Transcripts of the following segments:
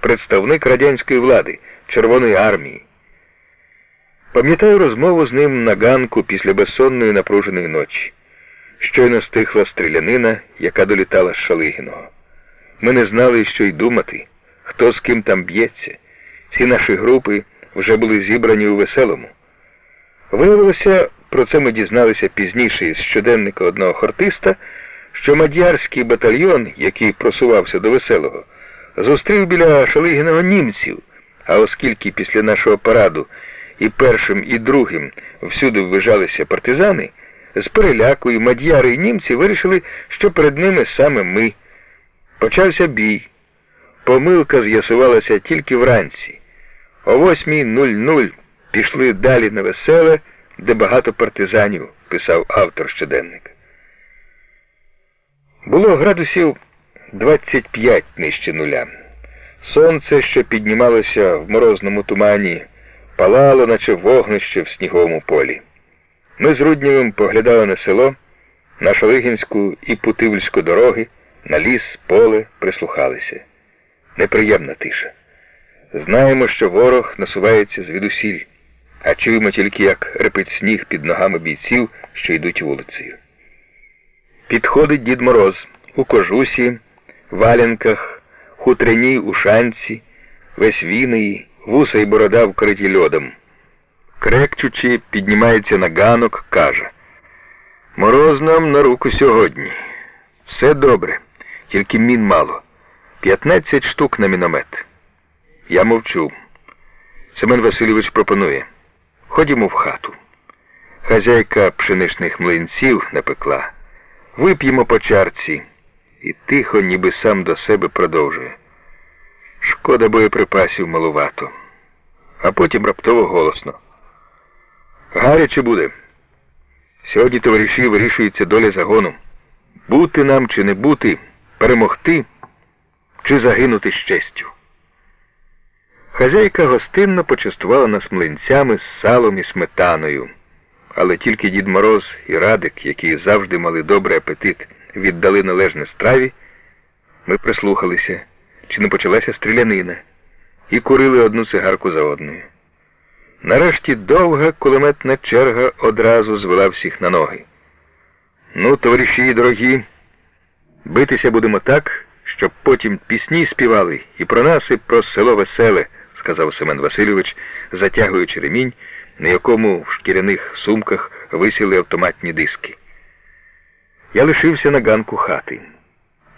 представник радянської влади, Червоної армії. Пам'ятаю розмову з ним на ганку після безсонної напруженої ночі. Щойно стихла стрілянина, яка долітала з Шалигіного. Ми не знали, що й думати, хто з ким там б'ється. Всі наші групи вже були зібрані у веселому. Виявилося, про це ми дізналися пізніше із щоденника одного хортиста, що мадярський батальйон, який просувався до веселого, зустрів біля Шалигіного німців, а оскільки після нашого параду і першим, і другим всюди ввижалися партизани, з переляку і мадяри і німці вирішили, що перед ними саме ми. Почався бій. Помилка з'ясувалася тільки вранці. О 8.00 пішли далі на веселе, де багато партизанів, писав автор щоденника. Було градусів 25 нижче нуля. Сонце, що піднімалося в морозному тумані, палало, наче вогнище в сніговому полі. Ми з Руднєвим поглядали на село, на Шалигінську і Путивльську дороги, на ліс, поле, прислухалися. Неприємна тиша. Знаємо, що ворог насувається звідусіль, а чуємо тільки, як репить сніг під ногами бійців, що йдуть вулицею. Підходить Дід Мороз у кожусі, валянках, хутряній ушанці, весь віний, вуса й борода вкриті льодом. Крекчучи, піднімається на ганок, каже Мороз нам на руку сьогодні. Все добре, тільки мін мало. П'ятнадцять штук на міномет. Я мовчу. Семен Васильович пропонує. Ходімо в хату. Хазяйка пшеничних млинців напекла. Вип'ємо по чарці. І тихо, ніби сам до себе продовжує. Шкода боєприпасів малувато. А потім раптово голосно. Гаряче буде. Сьогодні товариші вирішується доля загону. Бути нам чи не бути, перемогти чи загинути з честю. Хазяйка гостинно почастувала нас млинцями з салом і сметаною, але тільки Дід Мороз і Радик, які завжди мали добрий апетит, віддали належне страві, ми прислухалися, чи не почалася стрілянина, і курили одну цигарку за одною. Нарешті довга кулеметна черга одразу звела всіх на ноги. Ну, товариші дорогі, битися будемо так, щоб потім пісні співали і про нас, і про село веселе, сказав Семен Васильович, затягуючи ремінь, на якому в шкіряних сумках висіли автоматні диски. Я лишився на ганку хати.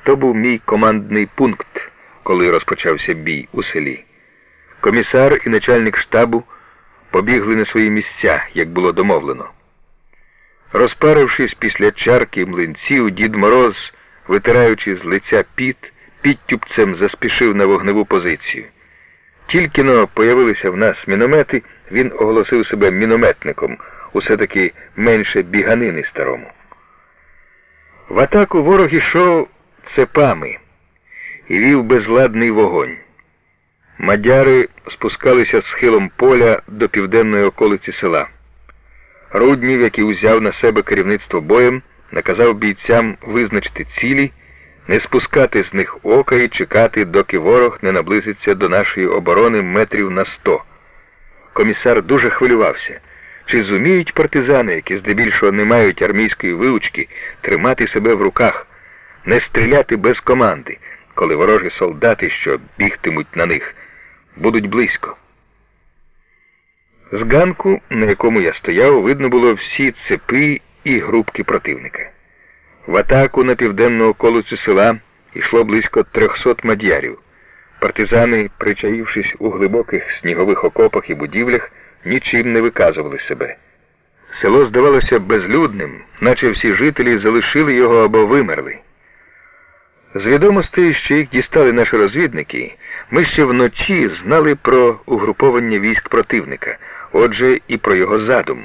То був мій командний пункт, коли розпочався бій у селі. Комісар і начальник штабу побігли на свої місця, як було домовлено. Розпарившись після чарки млинців, дід Мороз, витираючи з лиця піт, підтюпцем заспішив на вогневу позицію. Тільки но появилися в нас міномети, він оголосив себе мінометником, усе таки менше біганини старому. В атаку ворог ішов цепами і вів безладний вогонь. Мадяри спускалися схилом поля до південної околиці села. Руднів, який узяв на себе керівництво боєм, наказав бійцям визначити цілі, не спускати з них ока і чекати, доки ворог не наблизиться до нашої оборони метрів на сто. Комісар дуже хвилювався. Чи зуміють партизани, які здебільшого не мають армійської вилучки, тримати себе в руках, не стріляти без команди, коли ворожі солдати, що бігтимуть на них, будуть близько? З ганку, на якому я стояв, видно було всі цепи і групки противника. В атаку на південну околицю села йшло близько трьохсот мадярів. Партизани, причаївшись у глибоких снігових окопах і будівлях, нічим не виказували себе. Село здавалося безлюдним, наче всі жителі залишили його або вимерли. З відомостей, що їх дістали наші розвідники, ми ще вночі знали про угруповання військ противника, отже, і про його задум,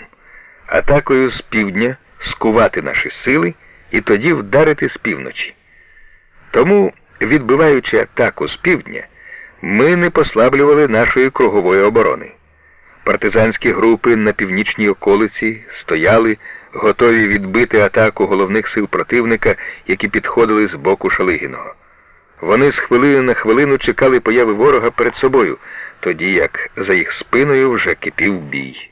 атакою з півдня скувати наші сили і тоді вдарити з півночі. Тому, відбиваючи атаку з півдня, ми не послаблювали нашої кругової оборони. Партизанські групи на північній околиці стояли, готові відбити атаку головних сил противника, які підходили з боку Шалигіного. Вони з хвилини на хвилину чекали появи ворога перед собою, тоді як за їх спиною вже кипів бій.